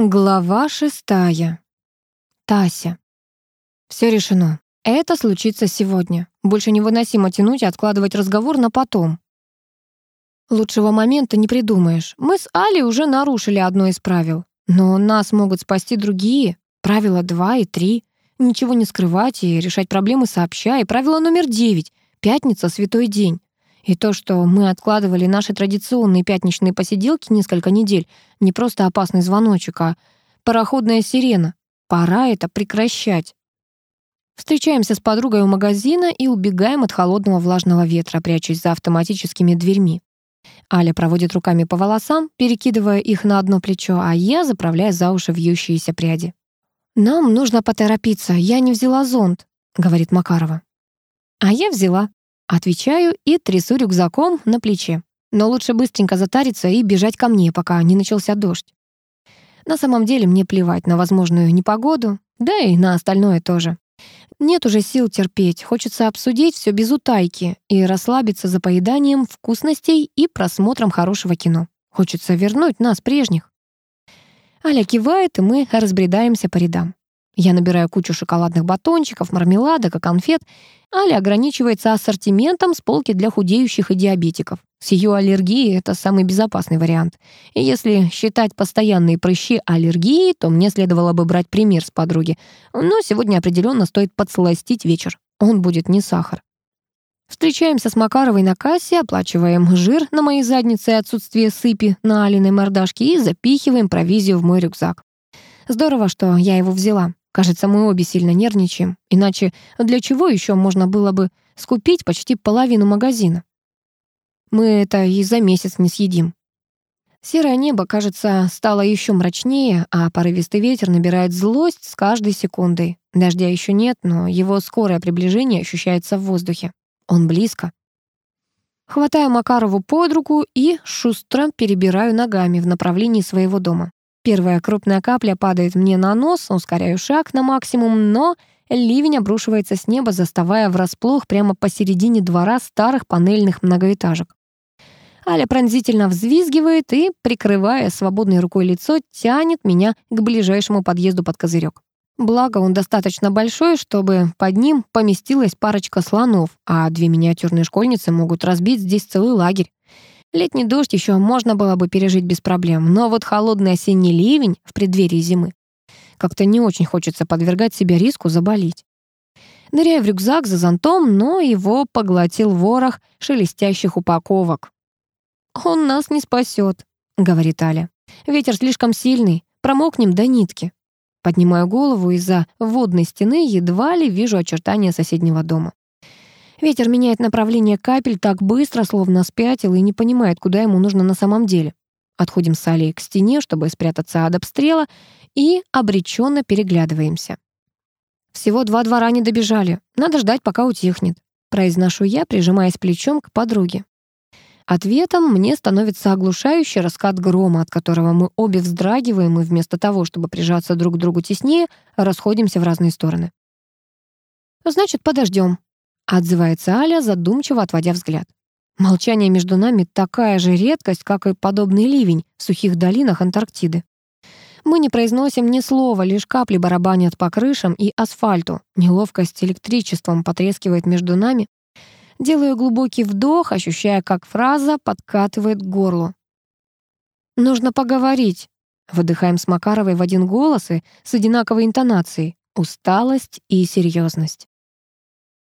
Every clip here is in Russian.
Глава шестая. Тася. Все решено. Это случится сегодня. Больше невыносимо тянуть и откладывать разговор на потом. Лучшего момента не придумаешь. Мы с Али уже нарушили одно из правил. Но нас могут спасти другие. Правила два и три. Ничего не скрывать и решать проблемы сообща. И правило номер девять. Пятница — святой день. И то, что мы откладывали наши традиционные пятничные посиделки несколько недель, не просто опасный звоночек, а пароходная сирена. Пора это прекращать. Встречаемся с подругой у магазина и убегаем от холодного влажного ветра, прячась за автоматическими дверьми. Аля проводит руками по волосам, перекидывая их на одно плечо, а я заправляю за уши вьющиеся пряди. «Нам нужно поторопиться, я не взяла зонт», — говорит Макарова. «А я взяла», Отвечаю и трясу рюкзаком на плече. Но лучше быстренько затариться и бежать ко мне, пока не начался дождь. На самом деле мне плевать на возможную непогоду, да и на остальное тоже. Нет уже сил терпеть, хочется обсудить все без утайки и расслабиться за поеданием вкусностей и просмотром хорошего кино. Хочется вернуть нас прежних. Аля кивает, и мы разбредаемся по рядам. Я набираю кучу шоколадных батончиков, мармеладок и конфет. Аля ограничивается ассортиментом с полки для худеющих и диабетиков. С ее аллергией это самый безопасный вариант. И если считать постоянные прыщи аллергией, то мне следовало бы брать пример с подруги. Но сегодня определенно стоит подсластить вечер. Он будет не сахар. Встречаемся с Макаровой на кассе, оплачиваем жир на моей заднице и отсутствие сыпи на Алиной мордашке и запихиваем провизию в мой рюкзак. Здорово, что я его взяла. Кажется, мы обе сильно нервничаем. Иначе для чего еще можно было бы скупить почти половину магазина? Мы это и за месяц не съедим. Серое небо, кажется, стало еще мрачнее, а порывистый ветер набирает злость с каждой секундой. Дождя еще нет, но его скорое приближение ощущается в воздухе. Он близко. Хватаю Макарову под руку и шустро перебираю ногами в направлении своего дома. Первая крупная капля падает мне на нос, ускоряю шаг на максимум, но ливень обрушивается с неба, заставая врасплох прямо посередине двора старых панельных многоэтажек. Аля пронзительно взвизгивает и, прикрывая свободной рукой лицо, тянет меня к ближайшему подъезду под козырек. Благо, он достаточно большой, чтобы под ним поместилась парочка слонов, а две миниатюрные школьницы могут разбить здесь целый лагерь. Летний дождь еще можно было бы пережить без проблем, но вот холодный осенний ливень в преддверии зимы как-то не очень хочется подвергать себя риску заболеть. Ныряю в рюкзак за зонтом, но его поглотил ворох шелестящих упаковок. «Он нас не спасет», — говорит Аля. «Ветер слишком сильный, промокнем до нитки». Поднимаю голову из-за водной стены, едва ли вижу очертания соседнего дома. Ветер меняет направление капель так быстро, словно спятил и не понимает, куда ему нужно на самом деле. Отходим с Алией к стене, чтобы спрятаться от обстрела, и обреченно переглядываемся. Всего два двора не добежали. Надо ждать, пока утихнет. Произношу я, прижимаясь плечом к подруге. Ответом мне становится оглушающий раскат грома, от которого мы обе вздрагиваем и вместо того, чтобы прижаться друг к другу теснее, расходимся в разные стороны. «Значит, подождем», Отзывается Аля, задумчиво отводя взгляд. Молчание между нами такая же редкость, как и подобный ливень в сухих долинах Антарктиды. Мы не произносим ни слова, лишь капли барабанят по крышам и асфальту. Неловкость электричеством потрескивает между нами. Делаю глубокий вдох, ощущая, как фраза подкатывает к горлу. «Нужно поговорить», — выдыхаем с Макаровой в один голос и с одинаковой интонацией. Усталость и серьезность.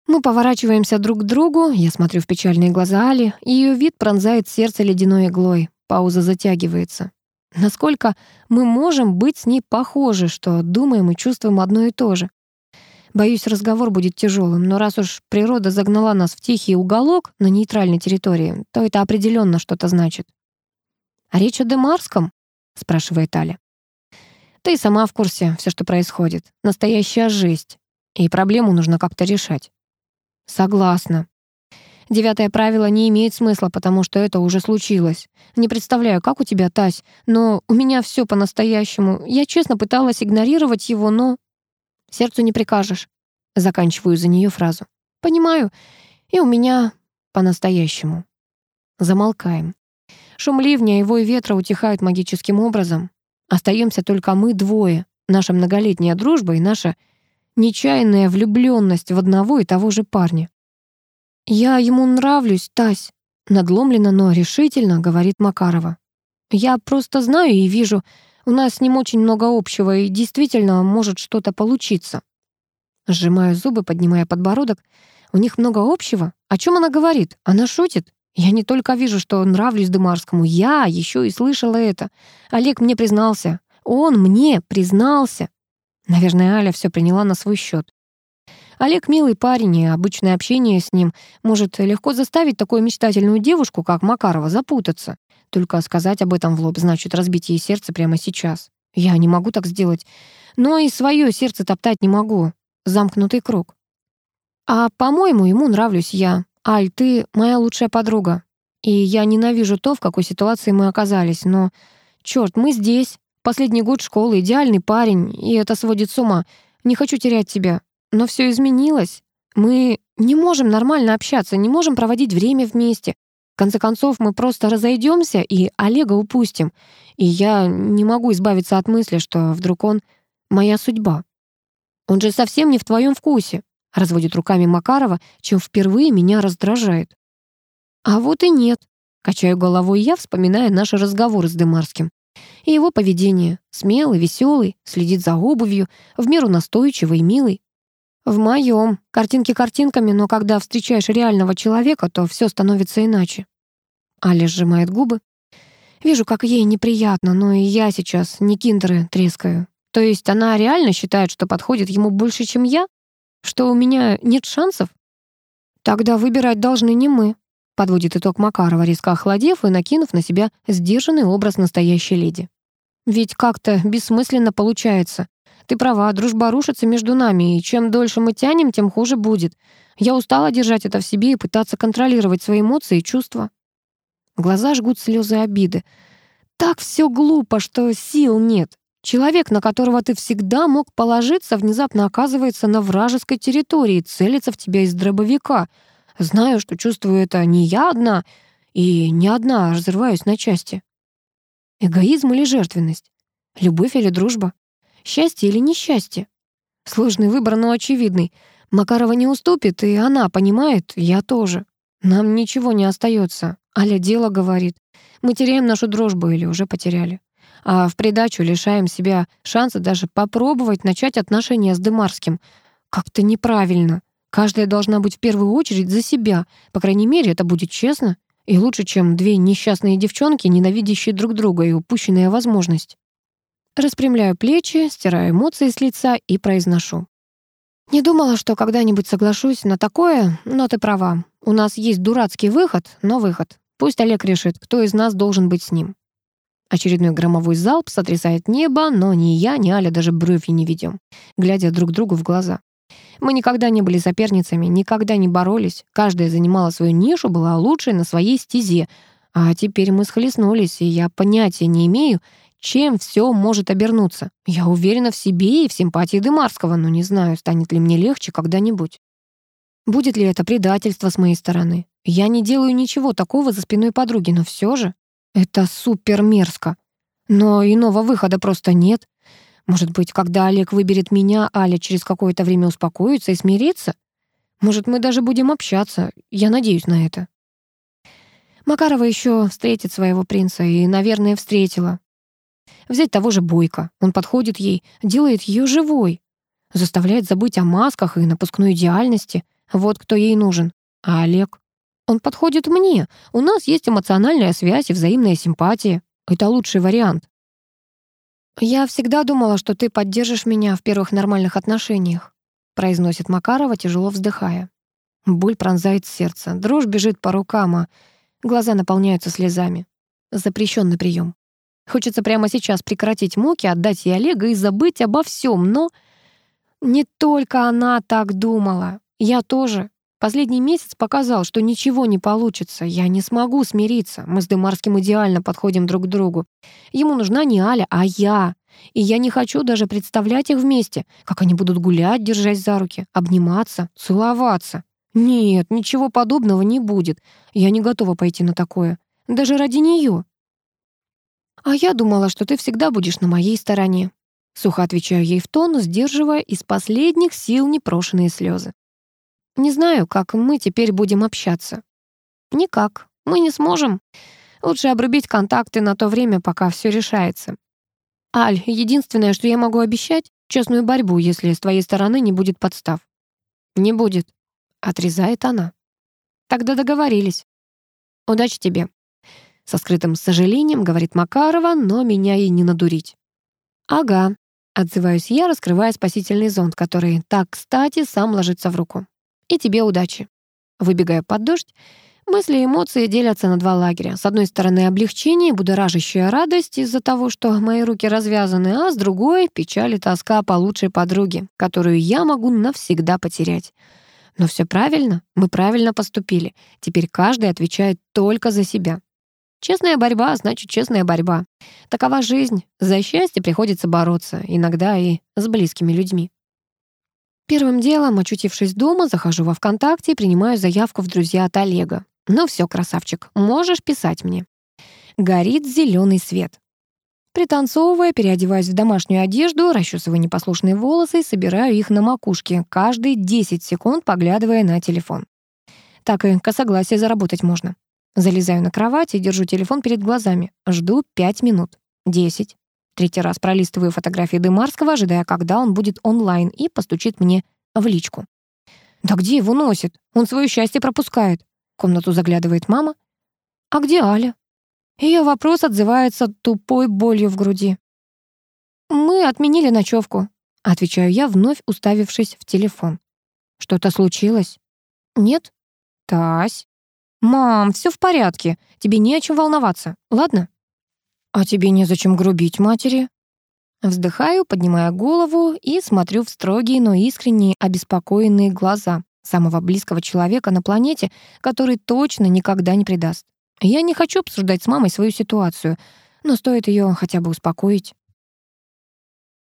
Мы поворачиваемся друг к другу, я смотрю в печальные глаза Али, ее вид пронзает сердце ледяной иглой. Пауза затягивается. Насколько мы можем быть с ней похожи, что думаем и чувствуем одно и то же? Боюсь, разговор будет тяжелым, но раз уж природа загнала нас в тихий уголок на нейтральной территории, то это определенно что-то значит. «А речь о Демарском?» — спрашивает Аля. «Ты сама в курсе, все, что происходит. Настоящая жесть. И проблему нужно как-то решать». Согласна. Девятое правило не имеет смысла, потому что это уже случилось. Не представляю, как у тебя, Тась, но у меня все по-настоящему. Я честно пыталась игнорировать его, но... Сердцу не прикажешь. Заканчиваю за нее фразу. Понимаю. И у меня по-настоящему. Замолкаем. Шум ливня и ветра утихают магическим образом. Остаемся только мы двое, наша многолетняя дружба и наша нечаянная влюбленность в одного и того же парня. «Я ему нравлюсь, Тась», — надломленно, но решительно говорит Макарова. «Я просто знаю и вижу, у нас с ним очень много общего, и действительно может что-то получиться». Сжимаю зубы, поднимая подбородок. У них много общего? О чем она говорит? Она шутит? Я не только вижу, что нравлюсь Дымарскому, я еще и слышала это. Олег мне признался. Он мне признался. Наверное, Аля все приняла на свой счет. Олег милый парень, и обычное общение с ним может легко заставить такую мечтательную девушку, как Макарова, запутаться. Только сказать об этом в лоб значит разбить ей сердце прямо сейчас. Я не могу так сделать. Но и свое сердце топтать не могу. Замкнутый круг. А, по-моему, ему нравлюсь я. Аль, ты моя лучшая подруга. И я ненавижу то, в какой ситуации мы оказались. Но, черт, мы здесь. Последний год школы, идеальный парень, и это сводит с ума. Не хочу терять тебя. Но все изменилось. Мы не можем нормально общаться, не можем проводить время вместе. В конце концов, мы просто разойдемся и Олега упустим. И я не могу избавиться от мысли, что вдруг он моя судьба. Он же совсем не в твоем вкусе, разводит руками Макарова, чем впервые меня раздражает. А вот и нет. Качаю головой я, вспоминая наши разговоры с Демарским. И его поведение. Смелый, веселый, следит за обувью, в меру настойчивый и милый. В моем. Картинки картинками, но когда встречаешь реального человека, то все становится иначе. Аля сжимает губы. Вижу, как ей неприятно, но и я сейчас не киндеры трескаю. То есть она реально считает, что подходит ему больше, чем я? Что у меня нет шансов? Тогда выбирать должны не мы, подводит итог Макарова, резко охладев и накинув на себя сдержанный образ настоящей леди. Ведь как-то бессмысленно получается. Ты права, дружба рушится между нами, и чем дольше мы тянем, тем хуже будет. Я устала держать это в себе и пытаться контролировать свои эмоции и чувства. Глаза жгут слезы обиды. Так все глупо, что сил нет. Человек, на которого ты всегда мог положиться, внезапно оказывается на вражеской территории, целится в тебя из дробовика. Знаю, что чувствую это не я одна, и не одна, а разрываюсь на части. Эгоизм или жертвенность? Любовь или дружба? Счастье или несчастье? Сложный выбор, но очевидный. Макарова не уступит, и она понимает, я тоже. Нам ничего не остается. Аля дело говорит. Мы теряем нашу дружбу или уже потеряли. А в придачу лишаем себя шанса даже попробовать начать отношения с Дымарским. Как-то неправильно. Каждая должна быть в первую очередь за себя. По крайней мере, это будет честно. И лучше, чем две несчастные девчонки, ненавидящие друг друга и упущенная возможность. Распрямляю плечи, стираю эмоции с лица и произношу. Не думала, что когда-нибудь соглашусь на такое, но ты права. У нас есть дурацкий выход, но выход. Пусть Олег решит, кто из нас должен быть с ним. Очередной громовой залп сотрясает небо, но ни я, ни Аля даже бровью не ведем, глядя друг другу в глаза. Мы никогда не были соперницами, никогда не боролись. Каждая занимала свою нишу, была лучшей на своей стезе. А теперь мы схлестнулись, и я понятия не имею, чем все может обернуться. Я уверена в себе и в симпатии Дымарского, но не знаю, станет ли мне легче когда-нибудь. Будет ли это предательство с моей стороны? Я не делаю ничего такого за спиной подруги, но все же это супер мерзко. Но иного выхода просто нет. Может быть, когда Олег выберет меня, Аля через какое-то время успокоится и смирится? Может, мы даже будем общаться. Я надеюсь на это. Макарова еще встретит своего принца и, наверное, встретила. Взять того же Бойко. Он подходит ей, делает ее живой. Заставляет забыть о масках и напускной идеальности. Вот кто ей нужен. А Олег? Он подходит мне. У нас есть эмоциональная связь и взаимная симпатия. Это лучший вариант. «Я всегда думала, что ты поддержишь меня в первых нормальных отношениях», произносит Макарова, тяжело вздыхая. Боль пронзает сердце, дрожь бежит по рукам, а глаза наполняются слезами. Запрещенный прием. Хочется прямо сейчас прекратить муки, отдать ей Олега и забыть обо всем, но не только она так думала. Я тоже. Последний месяц показал, что ничего не получится. Я не смогу смириться. Мы с Демарским идеально подходим друг к другу. Ему нужна не Аля, а я. И я не хочу даже представлять их вместе, как они будут гулять, держась за руки, обниматься, целоваться. Нет, ничего подобного не будет. Я не готова пойти на такое. Даже ради нее. А я думала, что ты всегда будешь на моей стороне. Сухо отвечаю ей в тон, сдерживая из последних сил непрошенные слезы. Не знаю, как мы теперь будем общаться. Никак. Мы не сможем. Лучше обрубить контакты на то время, пока все решается. Аль, единственное, что я могу обещать, честную борьбу, если с твоей стороны не будет подстав. Не будет, отрезает она. Тогда договорились. Удачи тебе. Со скрытым сожалением говорит Макарова, но меня и не надурить. Ага, отзываюсь я, раскрывая спасительный зонт, который так кстати сам ложится в руку. И тебе удачи. Выбегая под дождь, Мысли и эмоции делятся на два лагеря. С одной стороны, облегчение, будоражащая радость из-за того, что мои руки развязаны, а с другой — печаль и тоска по лучшей подруге, которую я могу навсегда потерять. Но все правильно, мы правильно поступили. Теперь каждый отвечает только за себя. Честная борьба значит честная борьба. Такова жизнь. За счастье приходится бороться, иногда и с близкими людьми. Первым делом, очутившись дома, захожу во ВКонтакте и принимаю заявку в друзья от Олега. Ну все, красавчик, можешь писать мне. Горит зеленый свет. Пританцовывая, переодеваюсь в домашнюю одежду, расчесываю непослушные волосы и собираю их на макушке, каждые 10 секунд поглядывая на телефон. Так и косогласие заработать можно. Залезаю на кровать и держу телефон перед глазами. Жду 5 минут. 10. Третий раз пролистываю фотографии Дымарского, ожидая, когда он будет онлайн и постучит мне в личку. Да где его носит? Он свое счастье пропускает комнату заглядывает мама. «А где Аля?» Ее вопрос отзывается тупой болью в груди. «Мы отменили ночевку», — отвечаю я, вновь уставившись в телефон. «Что-то случилось?» «Нет». «Тась». «Мам, все в порядке. Тебе не о чем волноваться, ладно?» «А тебе незачем грубить матери?» Вздыхаю, поднимая голову и смотрю в строгие, но искренние, обеспокоенные глаза самого близкого человека на планете, который точно никогда не предаст. Я не хочу обсуждать с мамой свою ситуацию, но стоит ее хотя бы успокоить.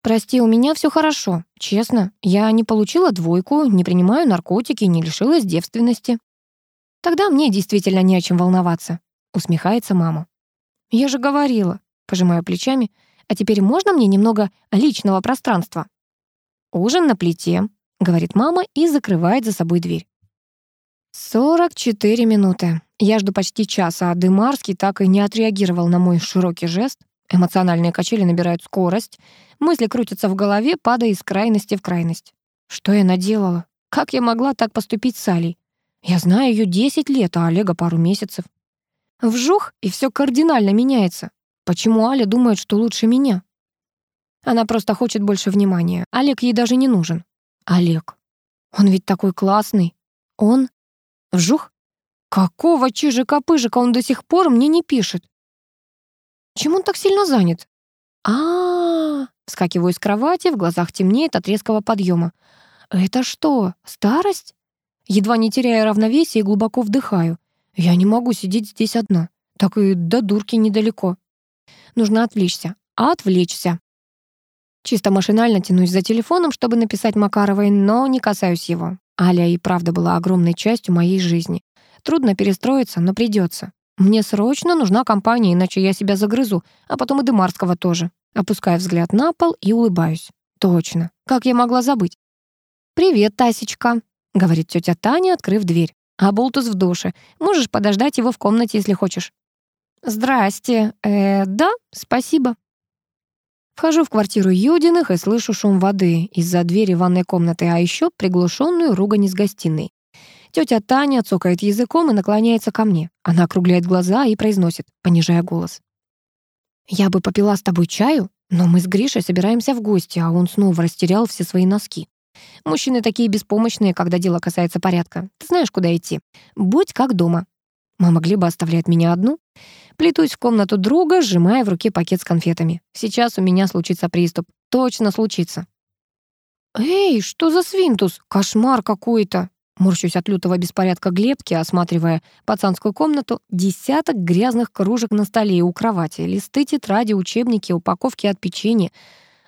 «Прости, у меня все хорошо. Честно, я не получила двойку, не принимаю наркотики, не лишилась девственности». «Тогда мне действительно не о чем волноваться», — усмехается мама. «Я же говорила», — пожимаю плечами, «а теперь можно мне немного личного пространства?» «Ужин на плите», — говорит мама и закрывает за собой дверь. 44 минуты. Я жду почти часа, а Дымарский так и не отреагировал на мой широкий жест. Эмоциональные качели набирают скорость. Мысли крутятся в голове, падая из крайности в крайность. Что я наделала? Как я могла так поступить с Алей? Я знаю ее 10 лет, а Олега пару месяцев. Вжух, и все кардинально меняется. Почему Аля думает, что лучше меня? Она просто хочет больше внимания. Олег ей даже не нужен. Олег. Он ведь такой классный. Он... Вжух. Какого чижика-пыжика он до сих пор мне не пишет? Чем он так сильно занят? а, -а, -а Вскакиваю с кровати, в глазах темнеет от резкого подъема. Это что, старость? Едва не теряя равновесие, глубоко вдыхаю. Я не могу сидеть здесь одна. Так и до дурки недалеко. Нужно отвлечься. Отвлечься. Чисто машинально тянусь за телефоном, чтобы написать Макаровой, но не касаюсь его. Аля и правда была огромной частью моей жизни. Трудно перестроиться, но придется. Мне срочно нужна компания, иначе я себя загрызу, а потом и Дымарского тоже. Опускаю взгляд на пол и улыбаюсь. Точно. Как я могла забыть? «Привет, Тасечка», — говорит тетя Таня, открыв дверь. «А Болтус в душе. Можешь подождать его в комнате, если хочешь». «Здрасте. Э, да, спасибо». Вхожу в квартиру Юдиных и слышу шум воды из-за двери ванной комнаты, а еще приглушенную ругань из гостиной. Тетя Таня цокает языком и наклоняется ко мне. Она округляет глаза и произносит, понижая голос. «Я бы попила с тобой чаю, но мы с Гришей собираемся в гости, а он снова растерял все свои носки. Мужчины такие беспомощные, когда дело касается порядка. Ты знаешь, куда идти. Будь как дома. Мама Глеба оставляет меня одну. Плетусь в комнату друга, сжимая в руке пакет с конфетами. Сейчас у меня случится приступ. Точно случится. «Эй, что за свинтус? Кошмар какой-то!» Морщусь от лютого беспорядка Глебки, осматривая пацанскую комнату, десяток грязных кружек на столе и у кровати, листы, тетради, учебники, упаковки от печенья.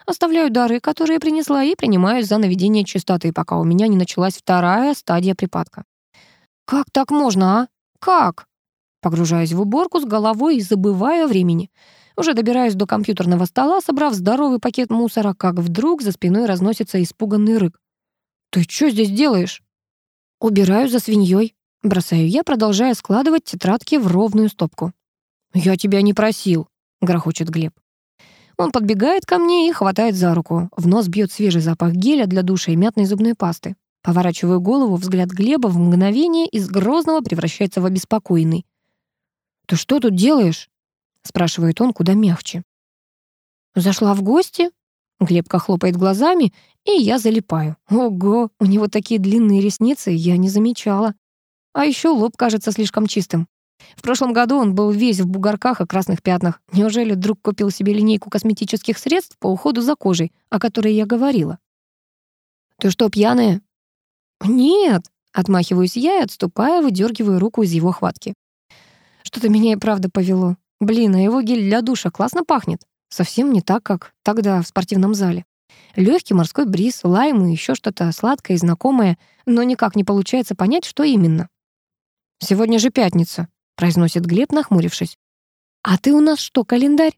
Оставляю дары, которые принесла, и принимаюсь за наведение чистоты, пока у меня не началась вторая стадия припадка. «Как так можно, а? Как?» Погружаюсь в уборку с головой и забываю о времени. Уже добираюсь до компьютерного стола, собрав здоровый пакет мусора, как вдруг за спиной разносится испуганный рык. «Ты что здесь делаешь?» «Убираю за свиньей», — бросаю я, продолжая складывать тетрадки в ровную стопку. «Я тебя не просил», — грохочет Глеб. Он подбегает ко мне и хватает за руку. В нос бьет свежий запах геля для душа и мятной зубной пасты. Поворачиваю голову, взгляд Глеба в мгновение из грозного превращается в обеспокоенный. «Ты что тут делаешь?» — спрашивает он куда мягче. «Зашла в гости?» Глебка хлопает глазами, и я залипаю. Ого, у него такие длинные ресницы, я не замечала. А еще лоб кажется слишком чистым. В прошлом году он был весь в бугорках и красных пятнах. Неужели друг купил себе линейку косметических средств по уходу за кожей, о которой я говорила? «Ты что, пьяная?» «Нет», — отмахиваюсь я и отступая, выдергиваю руку из его хватки. Что-то меня и правда повело. Блин, а его гель для душа классно пахнет. Совсем не так, как тогда в спортивном зале. Легкий морской бриз, лайм и еще что-то сладкое и знакомое, но никак не получается понять, что именно. «Сегодня же пятница», — произносит Глеб, нахмурившись. «А ты у нас что, календарь?»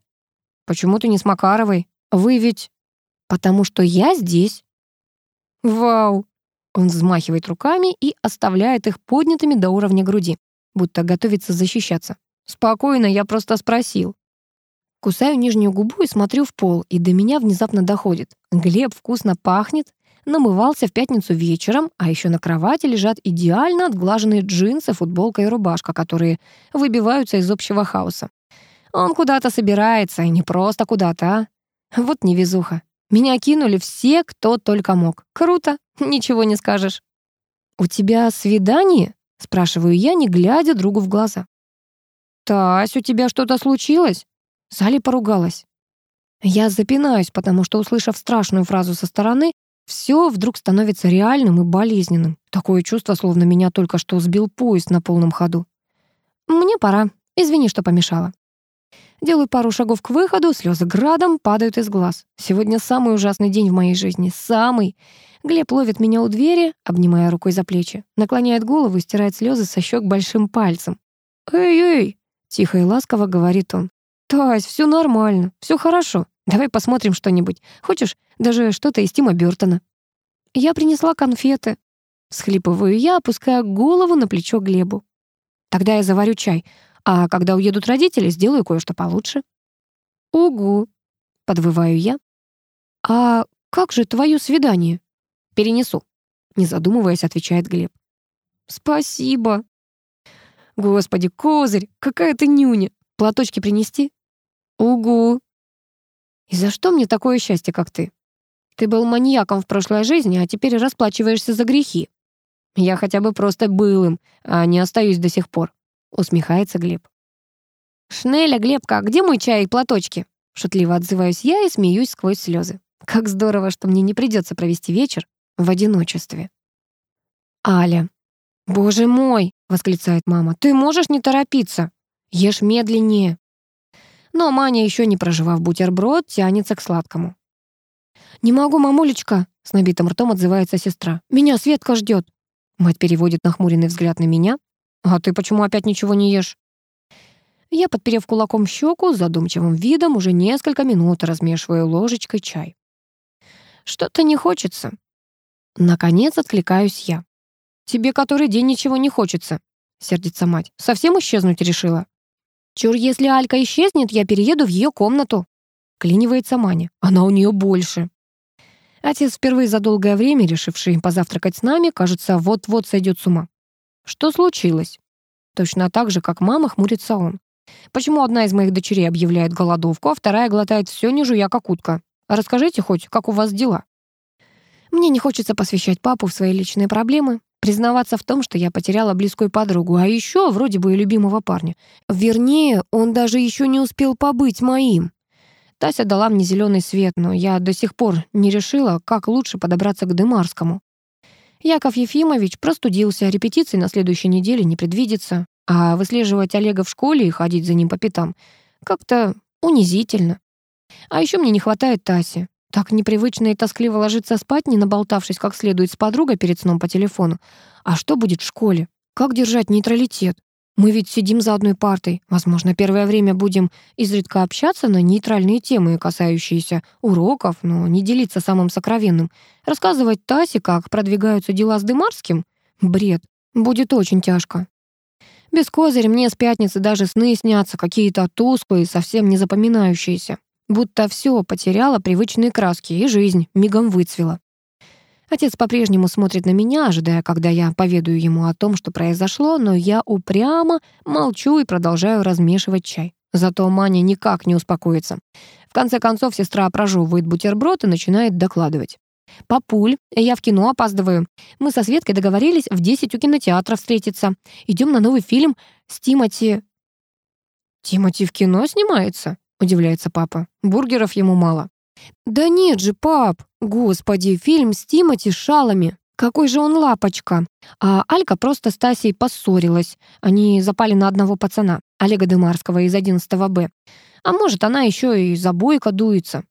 «Почему ты не с Макаровой? Вы ведь...» «Потому что я здесь». «Вау!» Он взмахивает руками и оставляет их поднятыми до уровня груди, будто готовится защищаться. «Спокойно, я просто спросил». Кусаю нижнюю губу и смотрю в пол, и до меня внезапно доходит. Глеб вкусно пахнет, намывался в пятницу вечером, а еще на кровати лежат идеально отглаженные джинсы, футболка и рубашка, которые выбиваются из общего хаоса. Он куда-то собирается, и не просто куда-то, а... Вот невезуха. Меня кинули все, кто только мог. Круто, ничего не скажешь. «У тебя свидание?» — спрашиваю я, не глядя другу в глаза. «Тась, у тебя что-то случилось?» Салли поругалась. Я запинаюсь, потому что, услышав страшную фразу со стороны, все вдруг становится реальным и болезненным. Такое чувство, словно меня только что сбил поезд на полном ходу. Мне пора. Извини, что помешала. Делаю пару шагов к выходу, слезы градом падают из глаз. Сегодня самый ужасный день в моей жизни. Самый. Глеб ловит меня у двери, обнимая рукой за плечи, наклоняет голову и стирает слезы со щек большим пальцем. «Эй-эй!» — тихо и ласково говорит он. «Тась, все нормально, все хорошо. Давай посмотрим что-нибудь. Хочешь, даже что-то из Тима Бёртона?» Я принесла конфеты. Схлипываю я, опуская голову на плечо Глебу. «Тогда я заварю чай, а когда уедут родители, сделаю кое-что получше». «Угу», — подвываю я. «А как же твое свидание?» «Перенесу», — не задумываясь, отвечает Глеб. «Спасибо». «Господи, козырь, какая ты нюня! Платочки принести?» «Угу». «И за что мне такое счастье, как ты? Ты был маньяком в прошлой жизни, а теперь расплачиваешься за грехи. Я хотя бы просто был им, а не остаюсь до сих пор», — усмехается Глеб. «Шнеля, Глебка, где мой чай и платочки?» Шутливо отзываюсь я и смеюсь сквозь слезы. Как здорово, что мне не придется провести вечер в одиночестве. Аля. «Боже мой!» — восклицает мама. «Ты можешь не торопиться? Ешь медленнее!» Но Маня, еще не проживав бутерброд, тянется к сладкому. «Не могу, мамулечка», — с набитым ртом отзывается сестра. «Меня Светка ждет». Мать переводит нахмуренный взгляд на меня. «А ты почему опять ничего не ешь?» Я, подперев кулаком щеку, задумчивым видом уже несколько минут размешиваю ложечкой чай. «Что-то не хочется». Наконец откликаюсь я. «Тебе который день ничего не хочется», — сердится мать. «Совсем исчезнуть решила?» Чур, если Алька исчезнет, я перееду в ее комнату. Клинивается Маня. Она у нее больше. Отец, впервые за долгое время решивший позавтракать с нами, кажется, вот-вот сойдет с ума. Что случилось? Точно так же, как мама, хмурится он. Почему одна из моих дочерей объявляет голодовку, а вторая глотает все, не жуя, как утка? Расскажите хоть, как у вас дела? Мне не хочется посвящать папу в свои личные проблемы, Признаваться в том, что я потеряла близкую подругу, а еще вроде бы и любимого парня. Вернее, он даже еще не успел побыть моим. Тася дала мне зеленый свет, но я до сих пор не решила, как лучше подобраться к Дымарскому. Яков Ефимович простудился, репетиции на следующей неделе не предвидится, а выслеживать Олега в школе и ходить за ним по пятам как-то унизительно. А еще мне не хватает Таси. Так непривычно и тоскливо ложиться спать, не наболтавшись как следует с подругой перед сном по телефону. А что будет в школе? Как держать нейтралитет? Мы ведь сидим за одной партой. Возможно, первое время будем изредка общаться на нейтральные темы, касающиеся уроков, но не делиться самым сокровенным. Рассказывать Тасе, как продвигаются дела с Дымарским? Бред. Будет очень тяжко. Без козыря мне с пятницы даже сны снятся, какие-то тусклые, совсем не запоминающиеся. Будто все потеряло привычные краски, и жизнь мигом выцвела. Отец по-прежнему смотрит на меня, ожидая, когда я поведаю ему о том, что произошло, но я упрямо молчу и продолжаю размешивать чай. Зато Маня никак не успокоится. В конце концов, сестра прожевывает бутерброд и начинает докладывать. «Папуль, я в кино опаздываю. Мы со Светкой договорились в 10 у кинотеатра встретиться. Идем на новый фильм с Тимати...» «Тимати в кино снимается?» — удивляется папа. «Бургеров ему мало». «Да нет же, пап! Господи, фильм с Тимати Шалами! Какой же он лапочка! А Алька просто с Тасей поссорилась. Они запали на одного пацана, Олега Дымарского из 11 Б. А может, она еще и за бойко дуется».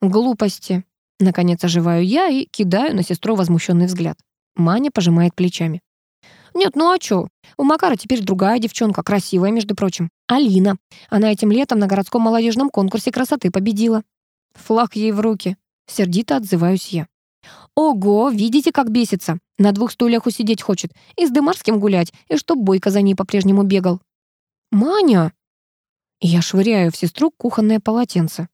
«Глупости!» Наконец оживаю я и кидаю на сестру возмущенный взгляд. Маня пожимает плечами. «Нет, ну а чё? У Макара теперь другая девчонка, красивая, между прочим. Алина. Она этим летом на городском молодежном конкурсе красоты победила. Флаг ей в руки. Сердито отзываюсь я. Ого, видите, как бесится. На двух стульях усидеть хочет. И с Дымарским гулять, и чтоб Бойко за ней по-прежнему бегал. Маня! Я швыряю в сестру кухонное полотенце.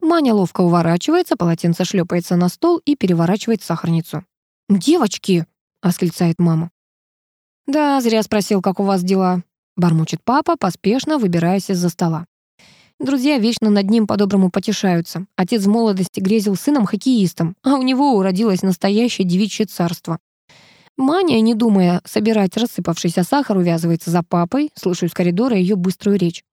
Маня ловко уворачивается, полотенце шлепается на стол и переворачивает сахарницу. «Девочки!» — восклицает мама. «Да, зря спросил, как у вас дела», — бормочет папа, поспешно выбираясь из-за стола. Друзья вечно над ним по-доброму потешаются. Отец в молодости грезил сыном-хоккеистом, а у него уродилось настоящее девичье царство. Маня, не думая собирать рассыпавшийся сахар, увязывается за папой, слышу из коридора ее быструю речь.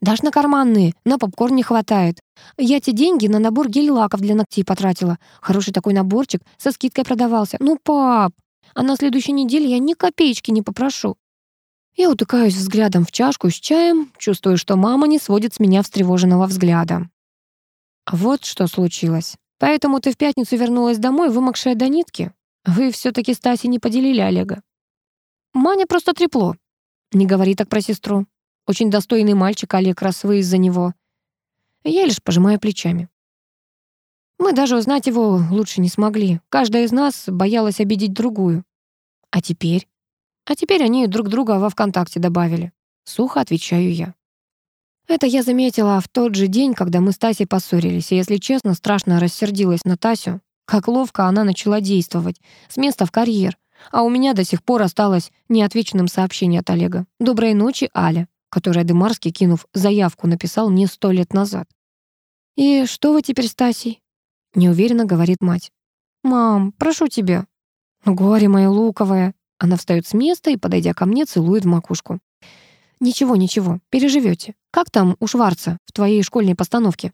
«Дашь на карманные, на попкорн не хватает. Я те деньги на набор гель-лаков для ногтей потратила. Хороший такой наборчик, со скидкой продавался. Ну, пап, а на следующей неделе я ни копеечки не попрошу. Я утыкаюсь взглядом в чашку с чаем, чувствую, что мама не сводит с меня встревоженного взгляда. Вот что случилось. Поэтому ты в пятницу вернулась домой, вымокшая до нитки? Вы все таки Стаси не поделили Олега. Маня просто трепло. Не говори так про сестру. Очень достойный мальчик Олег, раз вы из-за него. Я лишь пожимаю плечами. Мы даже узнать его лучше не смогли. Каждая из нас боялась обидеть другую. А теперь? А теперь они друг друга во ВКонтакте добавили. Сухо отвечаю я. Это я заметила в тот же день, когда мы с Тасей поссорились, и, если честно, страшно рассердилась на Тасю. Как ловко она начала действовать. С места в карьер. А у меня до сих пор осталось неотвеченным сообщение от Олега. «Доброй ночи, Аля», которое Дымарский, кинув заявку, написал мне сто лет назад. «И что вы теперь с Тасей?» Неуверенно говорит мать. «Мам, прошу тебя». «Горе мое луковое», она встает с места и, подойдя ко мне, целует в макушку. «Ничего, ничего, переживете. Как там у Шварца в твоей школьной постановке?»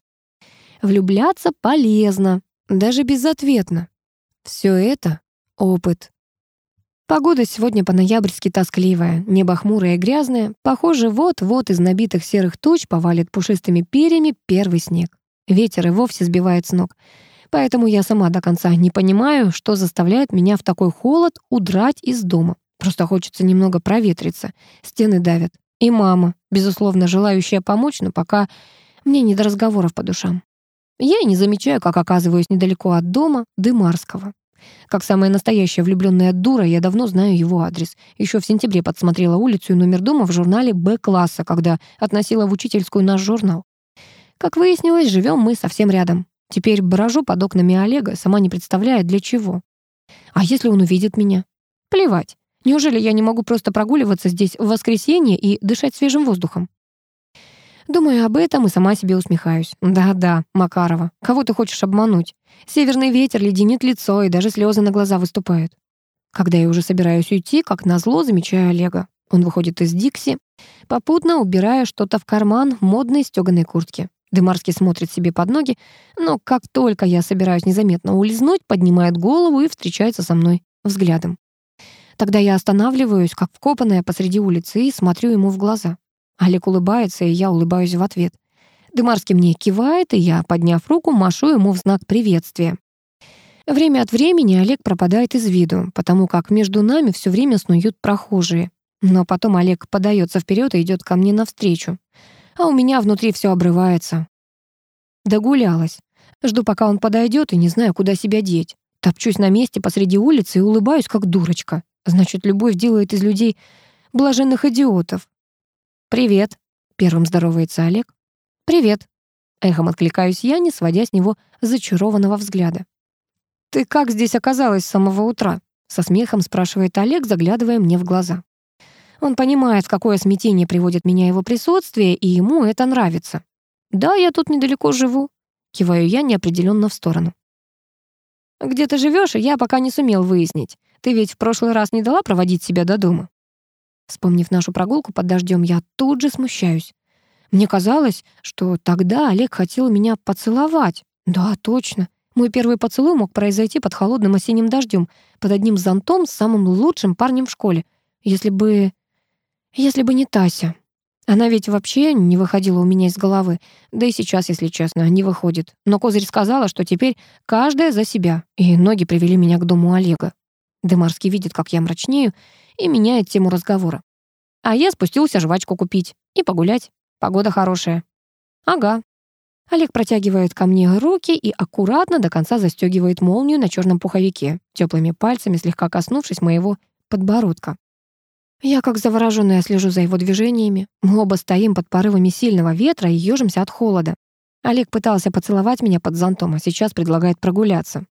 «Влюбляться полезно, даже безответно. Все это — опыт». Погода сегодня по-ноябрьски тоскливая, небо хмурое и грязное. Похоже, вот-вот из набитых серых туч повалит пушистыми перьями первый снег. Ветер и вовсе сбивает с ног. Поэтому я сама до конца не понимаю, что заставляет меня в такой холод удрать из дома. Просто хочется немного проветриться. Стены давят. И мама, безусловно, желающая помочь, но пока мне не до разговоров по душам. Я и не замечаю, как оказываюсь недалеко от дома Дымарского. Как самая настоящая влюбленная дура, я давно знаю его адрес. Еще в сентябре подсмотрела улицу и номер дома в журнале «Б-класса», когда относила в учительскую наш журнал. Как выяснилось, живем мы совсем рядом. Теперь брожу под окнами Олега, сама не представляя, для чего. А если он увидит меня? Плевать. Неужели я не могу просто прогуливаться здесь в воскресенье и дышать свежим воздухом? Думаю об этом и сама себе усмехаюсь. Да-да, Макарова, кого ты хочешь обмануть? Северный ветер леденит лицо, и даже слезы на глаза выступают. Когда я уже собираюсь уйти, как назло, замечаю Олега. Он выходит из Дикси, попутно убирая что-то в карман модной стёганой куртки. Дымарский смотрит себе под ноги, но как только я собираюсь незаметно улизнуть, поднимает голову и встречается со мной взглядом. Тогда я останавливаюсь, как вкопанная посреди улицы, и смотрю ему в глаза. Олег улыбается, и я улыбаюсь в ответ. Дымарский мне кивает, и я, подняв руку, машу ему в знак приветствия. Время от времени Олег пропадает из виду, потому как между нами все время снуют прохожие. Но потом Олег подается вперед и идет ко мне навстречу. А у меня внутри все обрывается. Догулялась. Жду, пока он подойдет, и не знаю, куда себя деть. Топчусь на месте посреди улицы и улыбаюсь, как дурочка. Значит, любовь делает из людей блаженных идиотов. «Привет», — первым здоровается Олег. «Привет», — эхом откликаюсь я, не сводя с него зачарованного взгляда. «Ты как здесь оказалась с самого утра?» — со смехом спрашивает Олег, заглядывая мне в глаза. Он понимает, в какое смятение приводит меня его присутствие, и ему это нравится. «Да, я тут недалеко живу», — киваю я неопределенно в сторону. «Где ты живешь, я пока не сумел выяснить. Ты ведь в прошлый раз не дала проводить себя до дома?» Вспомнив нашу прогулку под дождем, я тут же смущаюсь. Мне казалось, что тогда Олег хотел меня поцеловать. Да, точно. Мой первый поцелуй мог произойти под холодным осенним дождем, под одним зонтом с самым лучшим парнем в школе. Если бы... Если бы не Тася. Она ведь вообще не выходила у меня из головы. Да и сейчас, если честно, не выходит. Но Козырь сказала, что теперь каждая за себя. И ноги привели меня к дому Олега. Дымарский видит, как я мрачнею, и меняет тему разговора. А я спустился жвачку купить и погулять. Погода хорошая. Ага. Олег протягивает ко мне руки и аккуратно до конца застегивает молнию на черном пуховике, теплыми пальцами слегка коснувшись моего подбородка. Я, как заворожённая, слежу за его движениями. Мы оба стоим под порывами сильного ветра и ёжимся от холода. Олег пытался поцеловать меня под зонтом, а сейчас предлагает прогуляться.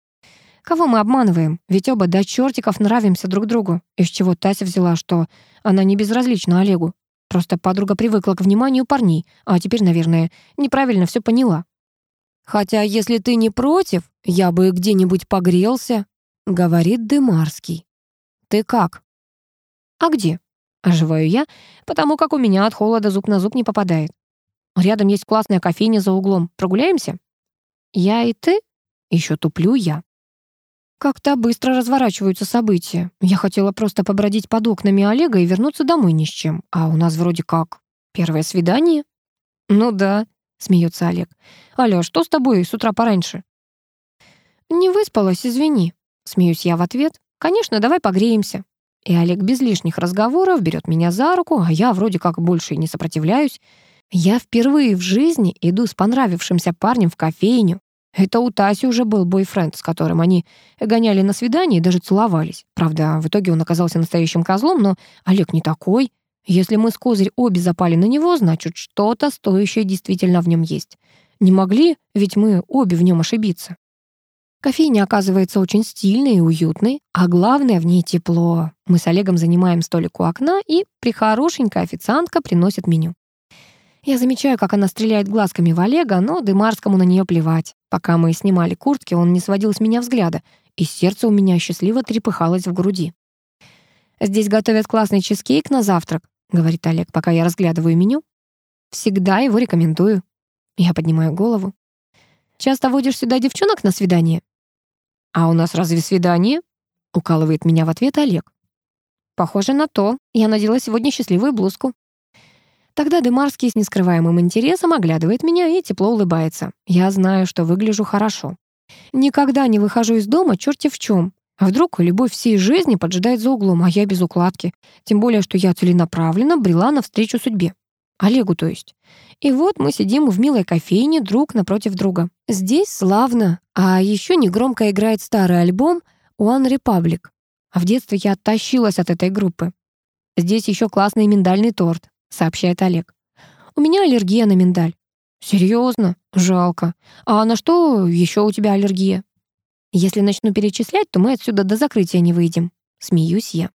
Кого мы обманываем? Ведь оба до чертиков нравимся друг другу. Из чего Тася взяла, что она не безразлична Олегу. Просто подруга привыкла к вниманию парней, а теперь, наверное, неправильно все поняла. «Хотя, если ты не против, я бы где-нибудь погрелся», — говорит Дымарский. «Ты как?» «А где?» Оживаю я, потому как у меня от холода зуб на зуб не попадает. Рядом есть классная кофейня за углом. Прогуляемся? Я и ты? Еще туплю я. Как-то быстро разворачиваются события. Я хотела просто побродить под окнами Олега и вернуться домой ни с чем. А у нас вроде как первое свидание. Ну да, смеется Олег. Аля, что с тобой с утра пораньше? Не выспалась, извини. Смеюсь я в ответ. Конечно, давай погреемся. И Олег без лишних разговоров берет меня за руку, а я вроде как больше и не сопротивляюсь. Я впервые в жизни иду с понравившимся парнем в кофейню. Это у Таси уже был бойфренд, с которым они гоняли на свидание и даже целовались. Правда, в итоге он оказался настоящим козлом, но Олег не такой. Если мы с Козырь обе запали на него, значит, что-то стоящее действительно в нем есть. Не могли, ведь мы обе в нем ошибиться. Кофейня оказывается очень стильной и уютной, а главное, в ней тепло. Мы с Олегом занимаем столик у окна, и прихорошенькая официантка приносит меню. Я замечаю, как она стреляет глазками в Олега, но Дымарскому на нее плевать. Пока мы снимали куртки, он не сводил с меня взгляда, и сердце у меня счастливо трепыхалось в груди. «Здесь готовят классный чизкейк на завтрак», — говорит Олег, пока я разглядываю меню. «Всегда его рекомендую». Я поднимаю голову. «Часто водишь сюда девчонок на свидание?» «А у нас разве свидание?» — укалывает меня в ответ Олег. «Похоже на то. Я надела сегодня счастливую блузку». Тогда Демарский с нескрываемым интересом оглядывает меня и тепло улыбается. Я знаю, что выгляжу хорошо. Никогда не выхожу из дома черти в чем. А вдруг любовь всей жизни поджидает за углом, а я без укладки. Тем более, что я целенаправленно брела навстречу судьбе. Олегу, то есть. И вот мы сидим в милой кофейне друг напротив друга. Здесь славно, а еще негромко играет старый альбом One Republic. А в детстве я оттащилась от этой группы. Здесь еще классный миндальный торт, сообщает Олег. У меня аллергия на миндаль. Серьезно? Жалко. А на что еще у тебя аллергия? Если начну перечислять, то мы отсюда до закрытия не выйдем. Смеюсь я.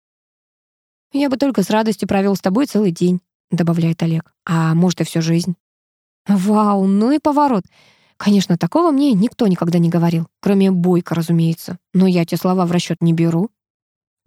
Я бы только с радостью провел с тобой целый день. — добавляет Олег. «А может, и всю жизнь». «Вау, ну и поворот. Конечно, такого мне никто никогда не говорил, кроме Бойко, разумеется. Но я те слова в расчет не беру».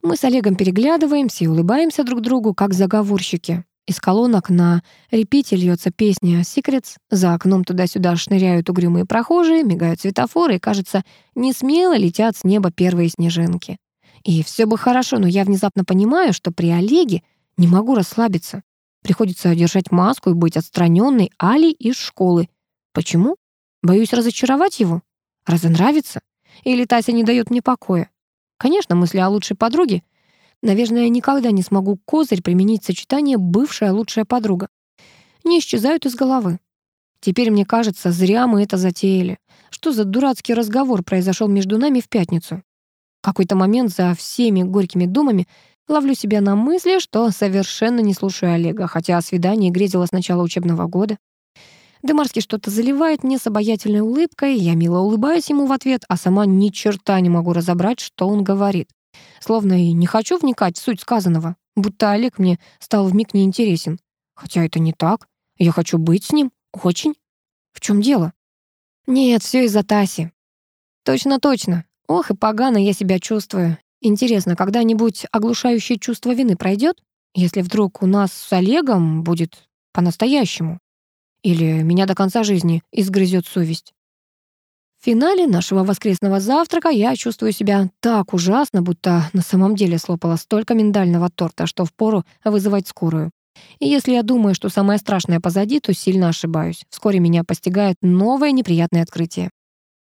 Мы с Олегом переглядываемся и улыбаемся друг другу, как заговорщики. Из колонок на репите льется песня «Секретс». За окном туда-сюда шныряют угрюмые прохожие, мигают светофоры, и, кажется, не смело летят с неба первые снежинки. И все бы хорошо, но я внезапно понимаю, что при Олеге не могу расслабиться. Приходится одержать маску и быть отстраненной Али из школы. Почему? Боюсь разочаровать его? Разонравиться? Или Тася не дает мне покоя? Конечно, мысли о лучшей подруге Наверное, я никогда не смогу козырь применить сочетание «бывшая лучшая подруга». Не исчезают из головы. Теперь мне кажется, зря мы это затеяли. Что за дурацкий разговор произошел между нами в пятницу? В какой-то момент за всеми горькими думами ловлю себя на мысли, что совершенно не слушаю Олега, хотя о свидании грезила с начала учебного года. Дымарский что-то заливает мне с обаятельной улыбкой, я мило улыбаюсь ему в ответ, а сама ни черта не могу разобрать, что он говорит. Словно и не хочу вникать в суть сказанного, будто Олег мне стал вмиг неинтересен. Хотя это не так. Я хочу быть с ним. Очень. В чем дело? Нет, все из-за Таси. Точно-точно. Ох, и погано я себя чувствую. Интересно, когда-нибудь оглушающее чувство вины пройдет? Если вдруг у нас с Олегом будет по-настоящему? Или меня до конца жизни изгрызет совесть? В финале нашего воскресного завтрака я чувствую себя так ужасно, будто на самом деле слопала столько миндального торта, что впору вызывать скорую. И если я думаю, что самое страшное позади, то сильно ошибаюсь. Вскоре меня постигает новое неприятное открытие.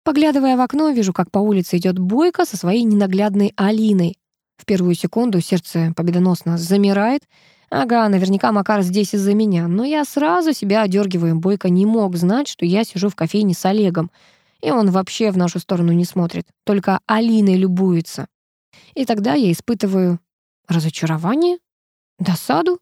Поглядывая в окно, вижу, как по улице идет Бойко со своей ненаглядной Алиной. В первую секунду сердце победоносно замирает. Ага, наверняка Макар здесь из-за меня, но я сразу себя одергиваю. Бойко не мог знать, что я сижу в кофейне с Олегом — и он вообще в нашу сторону не смотрит, только Алиной любуется. И тогда я испытываю разочарование, досаду.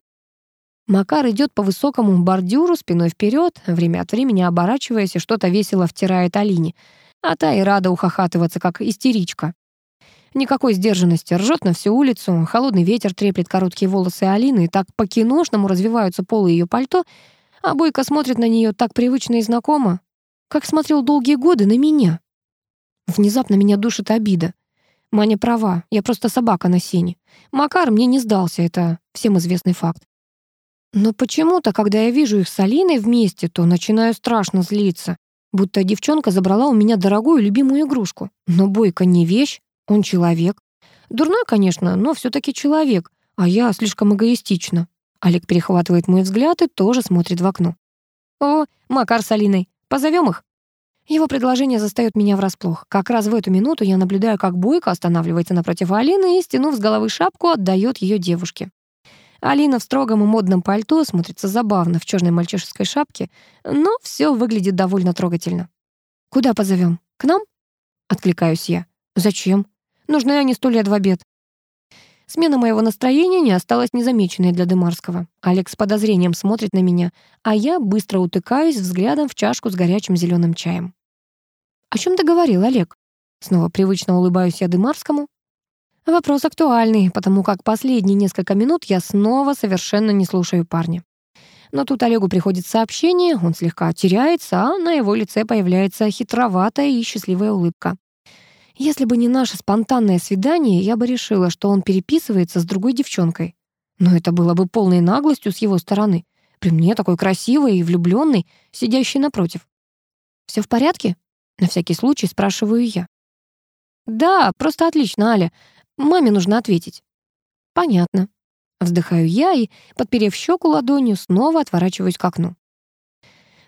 Макар идет по высокому бордюру спиной вперед, время от времени оборачиваясь и что-то весело втирает Алине, а та и рада ухахатываться, как истеричка. Никакой сдержанности, ржет на всю улицу, холодный ветер треплет короткие волосы Алины, и так по-киношному развиваются полы ее пальто, а Бойко смотрит на нее так привычно и знакомо, как смотрел долгие годы на меня. Внезапно меня душит обида. Маня права, я просто собака на сене. Макар мне не сдался, это всем известный факт. Но почему-то, когда я вижу их с Алиной вместе, то начинаю страшно злиться, будто девчонка забрала у меня дорогую любимую игрушку. Но Бойко не вещь, он человек. Дурной, конечно, но все таки человек, а я слишком эгоистична. Олег перехватывает мой взгляд и тоже смотрит в окно. «О, Макар с Алиной, Позовем их?» Его предложение застаёт меня врасплох. Как раз в эту минуту я наблюдаю, как Бойко останавливается напротив Алины и, стянув с головы шапку, отдает ее девушке. Алина в строгом и модном пальто смотрится забавно в черной мальчишеской шапке, но все выглядит довольно трогательно. «Куда позовем? К нам?» — откликаюсь я. «Зачем? Нужны они сто лет в обед». Смена моего настроения не осталась незамеченной для Демарского. Алекс с подозрением смотрит на меня, а я быстро утыкаюсь взглядом в чашку с горячим зеленым чаем. «О чем ты говорил, Олег?» Снова привычно улыбаюсь я Демарскому. Вопрос актуальный, потому как последние несколько минут я снова совершенно не слушаю парня. Но тут Олегу приходит сообщение, он слегка теряется, а на его лице появляется хитроватая и счастливая улыбка. Если бы не наше спонтанное свидание, я бы решила, что он переписывается с другой девчонкой. Но это было бы полной наглостью с его стороны. При мне такой красивый и влюбленный, сидящий напротив. Все в порядке?» На всякий случай спрашиваю я. «Да, просто отлично, Аля. Маме нужно ответить». «Понятно». Вздыхаю я и, подперев щеку ладонью, снова отворачиваюсь к окну.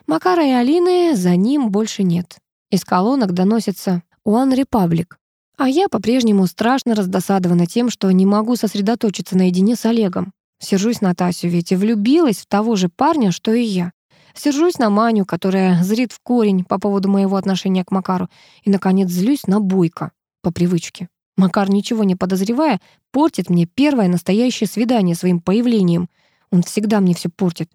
Макара и Алины за ним больше нет. Из колонок доносится One Republic. А я по-прежнему страшно раздосадована тем, что не могу сосредоточиться наедине с Олегом. Сержусь на Тасю, ведь влюбилась в того же парня, что и я. Сержусь на Маню, которая зрит в корень по поводу моего отношения к Макару. И, наконец, злюсь на Бойко по привычке. Макар, ничего не подозревая, портит мне первое настоящее свидание своим появлением. Он всегда мне все портит.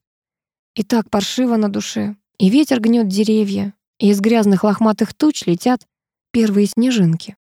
И так паршиво на душе. И ветер гнет деревья, и из грязных лохматых туч летят первые снежинки.